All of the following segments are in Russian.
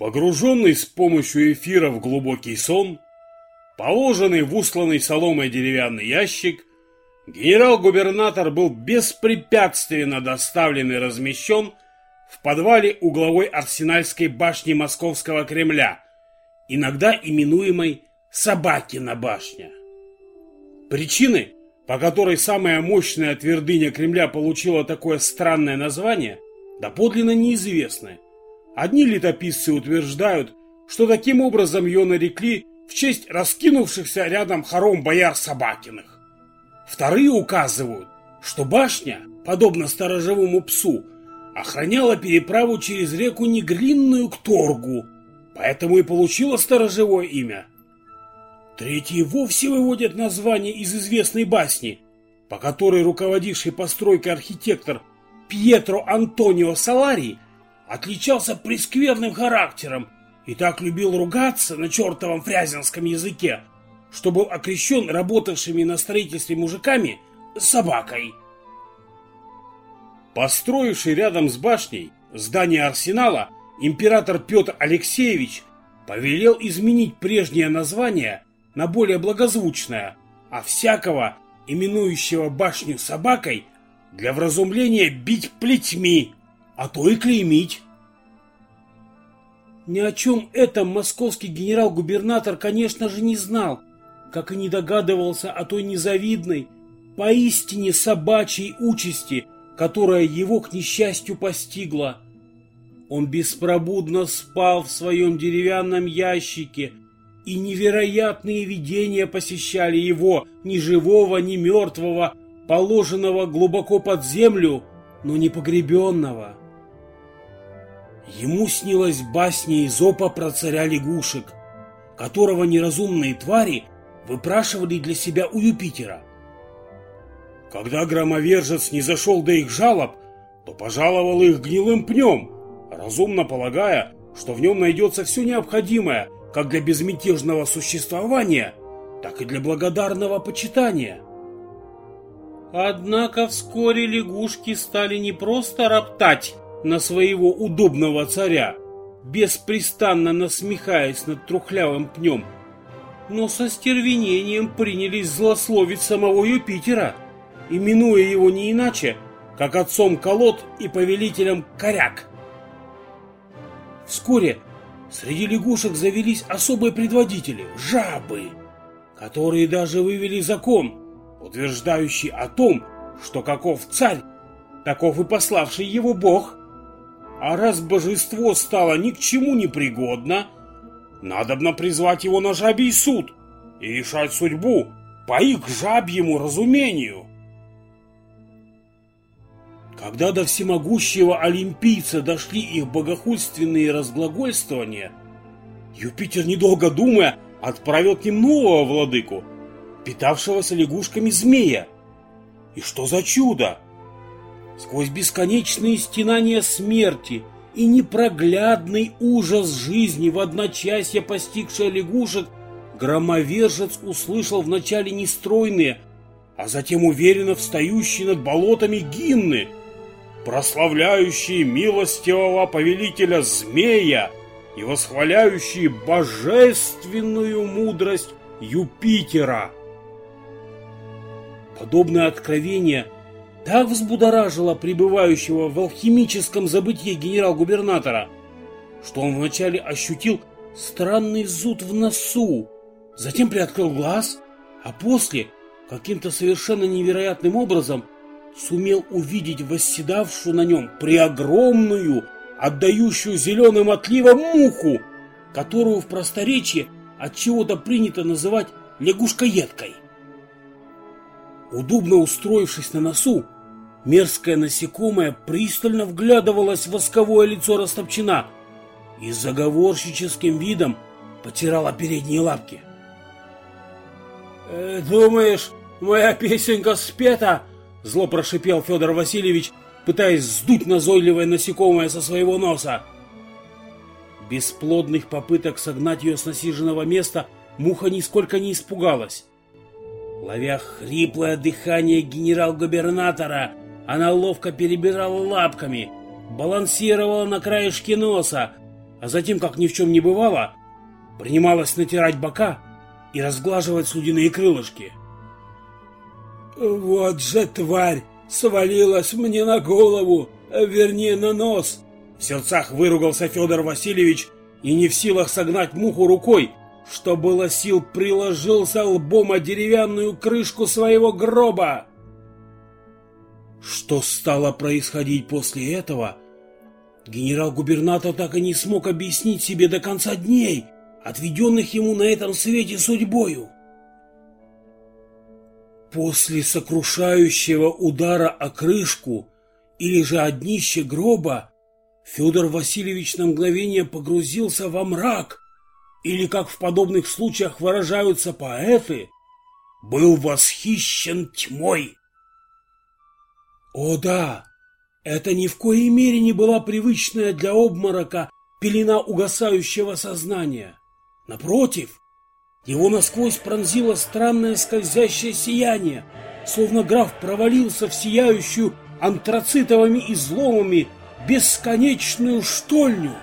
Погруженный с помощью эфира в глубокий сон, положенный в усланный соломой деревянный ящик, генерал-губернатор был беспрепятственно доставлен и размещен в подвале угловой арсенальской башни Московского Кремля, иногда именуемой Собакина башня. Причины, по которой самая мощная твердыня Кремля получила такое странное название, доподлинно неизвестны. Одни летописцы утверждают, что таким образом ее нарекли в честь раскинувшихся рядом хором бояр Собакиных. Вторые указывают, что башня, подобно сторожевому псу, охраняла переправу через реку Негринную к Торгу, поэтому и получила сторожевое имя. Третьи вовсе выводят название из известной басни, по которой руководивший постройкой архитектор Пьетро Антонио Салари – отличался прескверным характером и так любил ругаться на чертовом фрязинском языке, что был окрещен работавшими на строительстве мужиками собакой. Построивший рядом с башней здание арсенала, император Петр Алексеевич повелел изменить прежнее название на более благозвучное, а всякого, именующего башню собакой, для вразумления бить плетьми а то и клеймить. Ни о чем этом московский генерал-губернатор, конечно же, не знал, как и не догадывался о той незавидной, поистине собачьей участи, которая его, к несчастью, постигла. Он беспробудно спал в своем деревянном ящике, и невероятные видения посещали его, ни живого, ни мертвого, положенного глубоко под землю, но не погребенного. Ему снилась басня Изопа про царя лягушек, которого неразумные твари выпрашивали для себя у Юпитера. Когда громовержец не зашел до их жалоб, то пожаловал их гнилым пнем, разумно полагая, что в нем найдется все необходимое как для безмятежного существования, так и для благодарного почитания. Однако вскоре лягушки стали не просто роптать, на своего удобного царя, беспрестанно насмехаясь над трухлявым пнем, но со стервенением принялись злословить самого Юпитера, именуя его не иначе, как отцом колод и повелителем коряк. Вскоре среди лягушек завелись особые предводители – жабы, которые даже вывели закон, утверждающий о том, что каков царь, таков и пославший его бог – а раз божество стало ни к чему не пригодно, надобно призвать его на жабий суд и решать судьбу по их жабьему разумению. Когда до всемогущего олимпийца дошли их богохульственные разглагольствования, Юпитер, недолго думая, отправил к ним нового владыку, питавшегося лягушками змея. И что за чудо! Сквозь бесконечные стенания смерти и непроглядный ужас жизни в одночасье постигшая лягушек, громовержец услышал вначале нестройные, а затем уверенно встающие над болотами гимны, прославляющие милостивого повелителя змея и восхваляющие божественную мудрость Юпитера. Подобное откровение – так взбудоражило пребывающего в алхимическом забытье генерал-губернатора, что он вначале ощутил странный зуд в носу, затем приоткрыл глаз, а после, каким-то совершенно невероятным образом, сумел увидеть восседавшую на нем преогромную, отдающую зеленым отливом муху, которую в просторечии от чего-то принято называть лягушкоедкой. Удобно устроившись на носу, мерзкое насекомое пристально вглядывалось в восковое лицо Растопчина и заговорщическим видом потирала передние лапки. «Э, «Думаешь, моя песенка спета?» — зло прошипел Федор Васильевич, пытаясь сдуть назойливое насекомое со своего носа. Бесплодных попыток согнать ее с насиженного места муха нисколько не испугалась. Ловя хриплое дыхание генерал-губернатора, она ловко перебирала лапками, балансировала на краешке носа, а затем, как ни в чем не бывало, принималась натирать бока и разглаживать слюдяные крылышки. «Вот же тварь свалилась мне на голову, вернее на нос!» В сердцах выругался Федор Васильевич и не в силах согнать муху рукой, что было сил приложился лбом о деревянную крышку своего гроба. Что стало происходить после этого, генерал-губернатор так и не смог объяснить себе до конца дней, отведенных ему на этом свете судьбою. После сокрушающего удара о крышку или же о днище гроба Федор Васильевич на мгновение погрузился во мрак, или, как в подобных случаях выражаются поэты, был восхищен тьмой. О да, это ни в коей мере не была привычная для обморока пелена угасающего сознания. Напротив, его насквозь пронзило странное скользящее сияние, словно граф провалился в сияющую антрацитовыми изломами бесконечную штольню.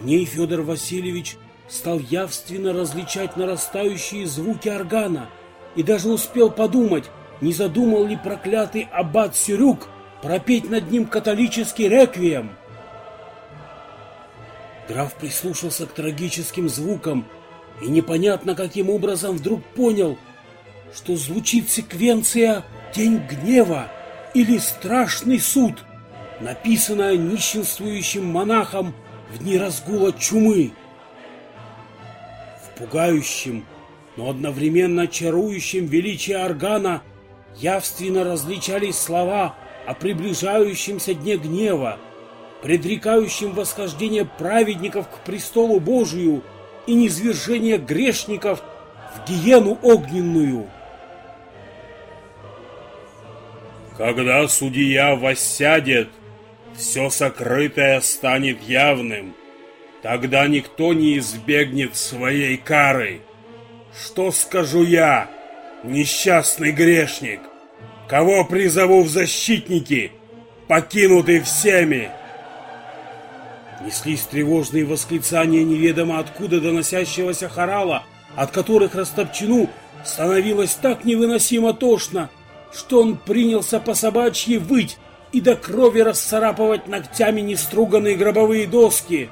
В ней Федор Васильевич стал явственно различать нарастающие звуки органа и даже успел подумать, не задумал ли проклятый аббат Сюрюк пропеть над ним католический реквием. Граф прислушался к трагическим звукам и непонятно каким образом вдруг понял, что звучит секвенция «День гнева» или «Страшный суд», написанная нищенствующим монахом в дни разгула чумы. В пугающем, но одновременно чарующем величии органа явственно различались слова о приближающемся дне гнева, предрекающем восхождение праведников к престолу Божию и низвержение грешников в гиену огненную. Когда судья воссядет, все сокрытое станет явным. Тогда никто не избегнет своей кары. Что скажу я, несчастный грешник? Кого призову в защитники, покинутый всеми? Неслись тревожные восклицания неведомо откуда доносящегося хорала, от которых Растопчину становилось так невыносимо тошно, что он принялся по собачьи выть, и до крови расцарапывать ногтями неструганные гробовые доски.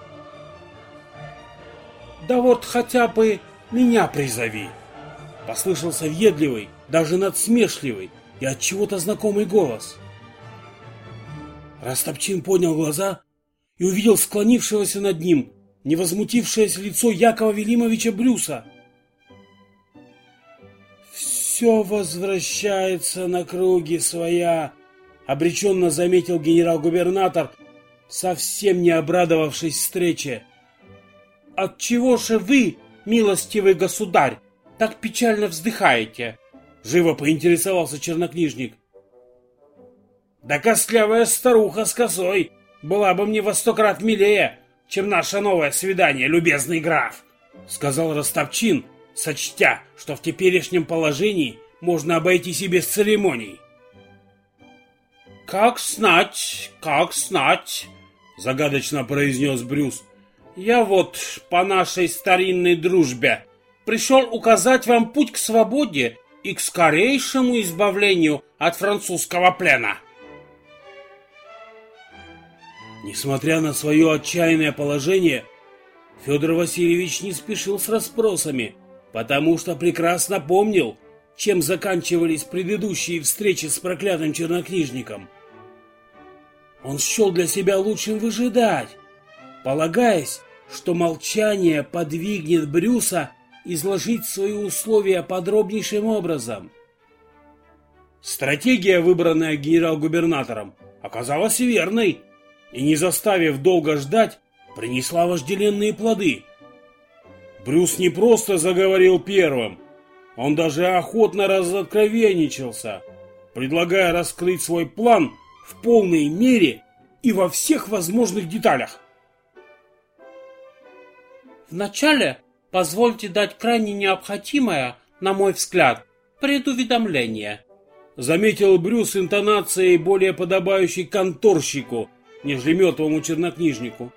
«Да вот хотя бы меня призови!» Послышался въедливый, даже надсмешливый и от чего-то знакомый голос. Растопчин поднял глаза и увидел склонившегося над ним невозмутившееся лицо Якова Велимовича Брюса. «Все возвращается на круги своя», обреченно заметил генерал-губернатор, совсем не обрадовавшись встрече. «Отчего же вы, милостивый государь, так печально вздыхаете?» Живо поинтересовался чернокнижник. «Да костлявая старуха с косой была бы мне во сто крат милее, чем наше новое свидание, любезный граф!» Сказал Ростовчин, сочтя, что в теперешнем положении можно обойтись и без церемоний. «Как знать, как знать», — загадочно произнес Брюс. «Я вот по нашей старинной дружбе пришел указать вам путь к свободе и к скорейшему избавлению от французского плена». Несмотря на свое отчаянное положение, Федор Васильевич не спешил с расспросами, потому что прекрасно помнил, чем заканчивались предыдущие встречи с проклятым чернокнижником. Он счел для себя лучшим выжидать, полагаясь, что молчание подвигнет Брюса изложить свои условия подробнейшим образом. Стратегия, выбранная генерал-губернатором, оказалась верной и, не заставив долго ждать, принесла вожделенные плоды. Брюс не просто заговорил первым, он даже охотно разоткровенничался, предлагая раскрыть свой план в полной мере и во всех возможных деталях. Вначале позвольте дать крайне необходимое, на мой взгляд, предуведомление. Заметил Брюс интонацией более подобающей конторщику, нежели мертвому чернокнижнику.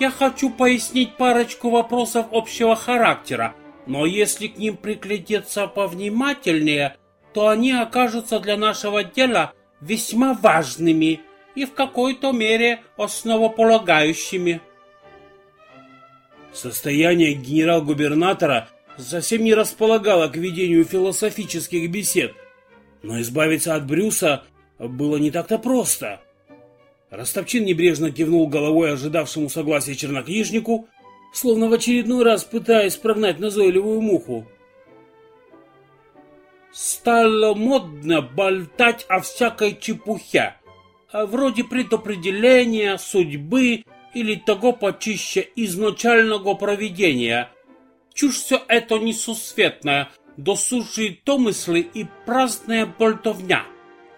я хочу пояснить парочку вопросов общего характера, но если к ним приглядеться повнимательнее, то они окажутся для нашего дела весьма важными и в какой-то мере основополагающими. Состояние генерал-губернатора совсем не располагало к ведению философических бесед, но избавиться от Брюса было не так-то просто. Ростовчин небрежно кивнул головой ожидавшему согласия чернокнижнику, словно в очередной раз пытаясь прогнать назойливую муху. Стало модно болтать о всякой чепухе, вроде предопределения, судьбы или того почище изначального проведения. Чушь все это несусветная, досужие домыслы и праздная болтовня.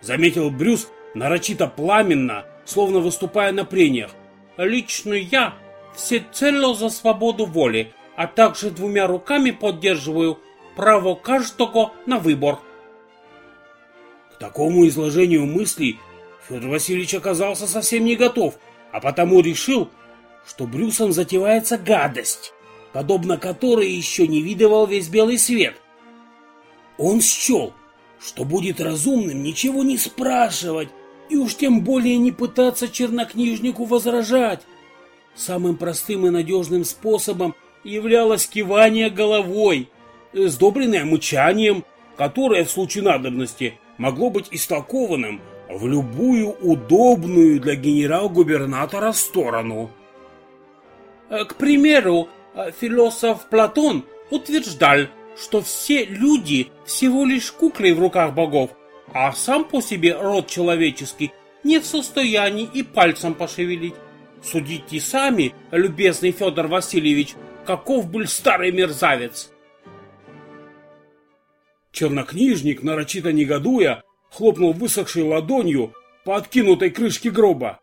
Заметил Брюс нарочито пламенно, словно выступая на прениях. Лично я всецело за свободу воли, а также двумя руками поддерживаю право каждого на выбор. К такому изложению мыслей Федор Васильевич оказался совсем не готов, а потому решил, что Брюсом затевается гадость, подобно которой еще не видывал весь белый свет. Он счел, что будет разумным ничего не спрашивать и уж тем более не пытаться чернокнижнику возражать. Самым простым и надежным способом являлось кивание головой, сдобренное мычанием, которое в случае надобности могло быть истолкованным в любую удобную для генерал-губернатора сторону. К примеру, философ Платон утверждал, что все люди всего лишь куклы в руках богов, а сам по себе род человеческий не в состоянии и пальцем пошевелить. Судите сами, любезный Федор Васильевич, каков был старый мерзавец. Чернокнижник, нарочито негодуя, хлопнул высохшей ладонью по откинутой крышке гроба.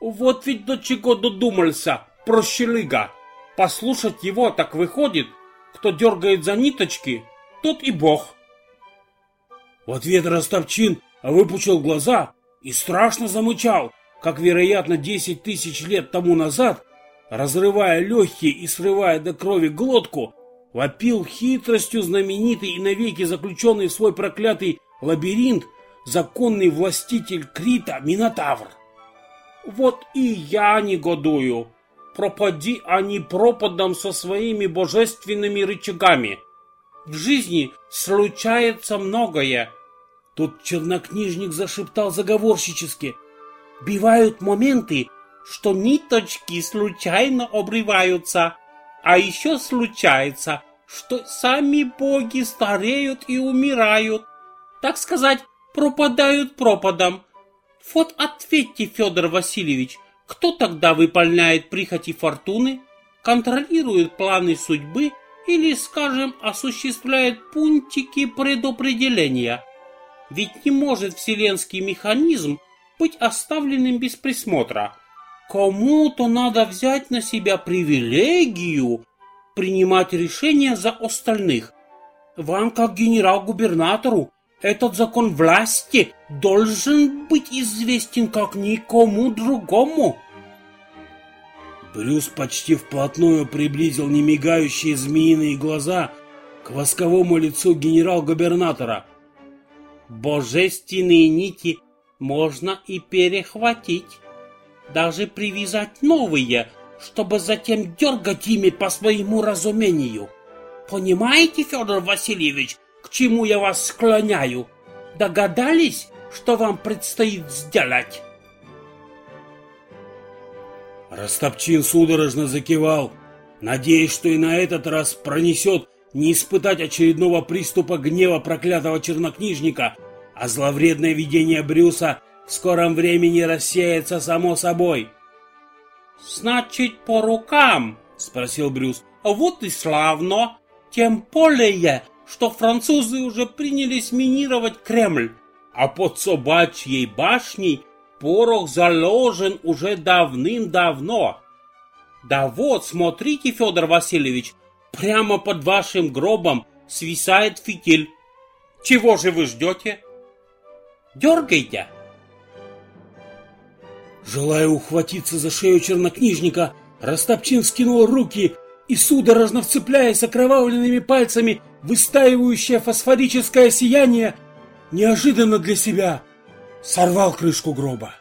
Вот ведь до чего додумался, прощелыга. Послушать его так выходит, кто дергает за ниточки, тот и бог. В ответ Ростовчин выпучил глаза и страшно замычал, как, вероятно, десять тысяч лет тому назад, разрывая легкие и срывая до крови глотку, вопил хитростью знаменитый и навеки заключенный в свой проклятый лабиринт законный властитель Крита Минотавр. Вот и я негодую. Пропади они пропадом со своими божественными рычагами. В жизни случается многое, Тут чернокнижник зашептал заговорщически. Бывают моменты, что ниточки случайно обрываются, а еще случается, что сами боги стареют и умирают. Так сказать, пропадают пропадом. Вот ответьте, Федор Васильевич, кто тогда выполняет прихоти фортуны, контролирует планы судьбы или, скажем, осуществляет пунктики предопределения? Ведь не может вселенский механизм быть оставленным без присмотра. Кому-то надо взять на себя привилегию принимать решения за остальных. Вам, как генерал-губернатору, этот закон власти должен быть известен как никому другому. Брюс почти вплотную приблизил немигающие змеиные глаза к восковому лицу генерал-губернатора – Божественные нити можно и перехватить, даже привязать новые, чтобы затем дергать ими по своему разумению. Понимаете, Федор Васильевич, к чему я вас склоняю? Догадались, что вам предстоит сделать? Растопчин судорожно закивал, надеясь, что и на этот раз пронесет не испытать очередного приступа гнева проклятого чернокнижника, а зловредное видение Брюса в скором времени рассеется само собой. «Значит, по рукам?» — спросил Брюс. «Вот и славно! Тем более, что французы уже принялись минировать Кремль, а под собачьей башней порох заложен уже давным-давно. Да вот, смотрите, Федор Васильевич, Прямо под вашим гробом свисает фитиль. Чего же вы ждете? Дергайте. Желая ухватиться за шею чернокнижника, Растопчин скинул руки и, судорожно вцепляясь окровавленными пальцами в истаивающее фосфорическое сияние, неожиданно для себя сорвал крышку гроба.